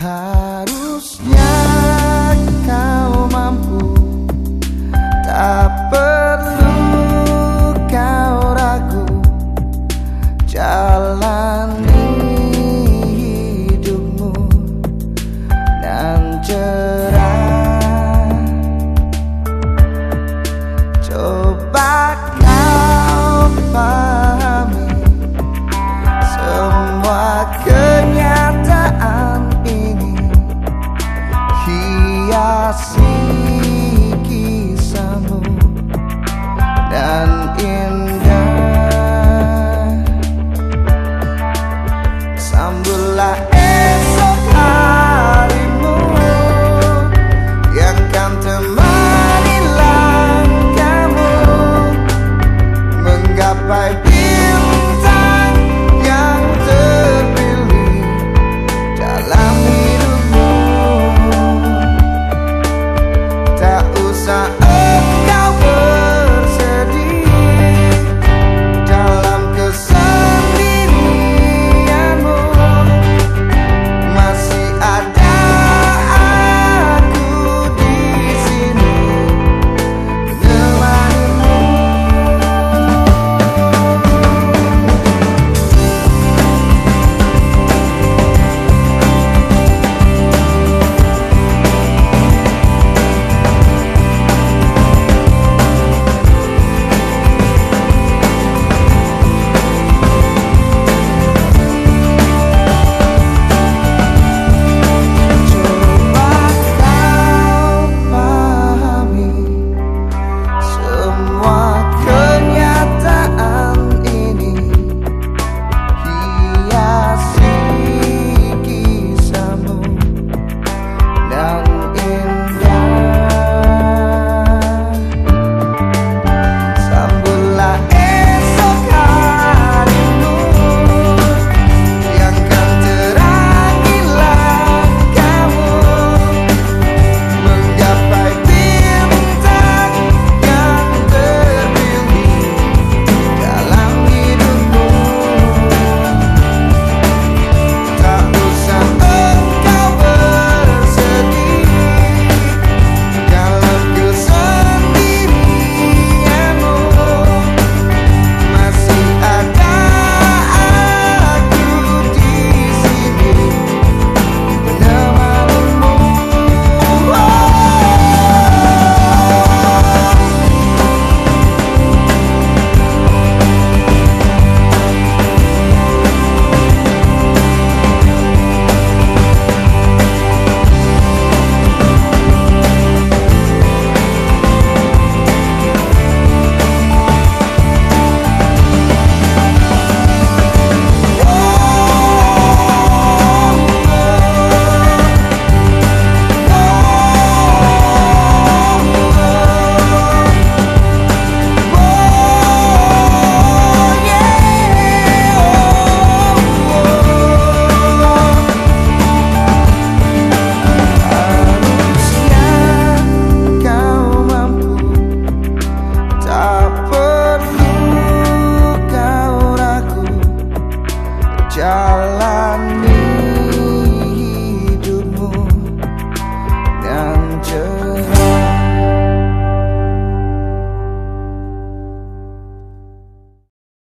Harusnya kau mampu. Tak Sambutlah esok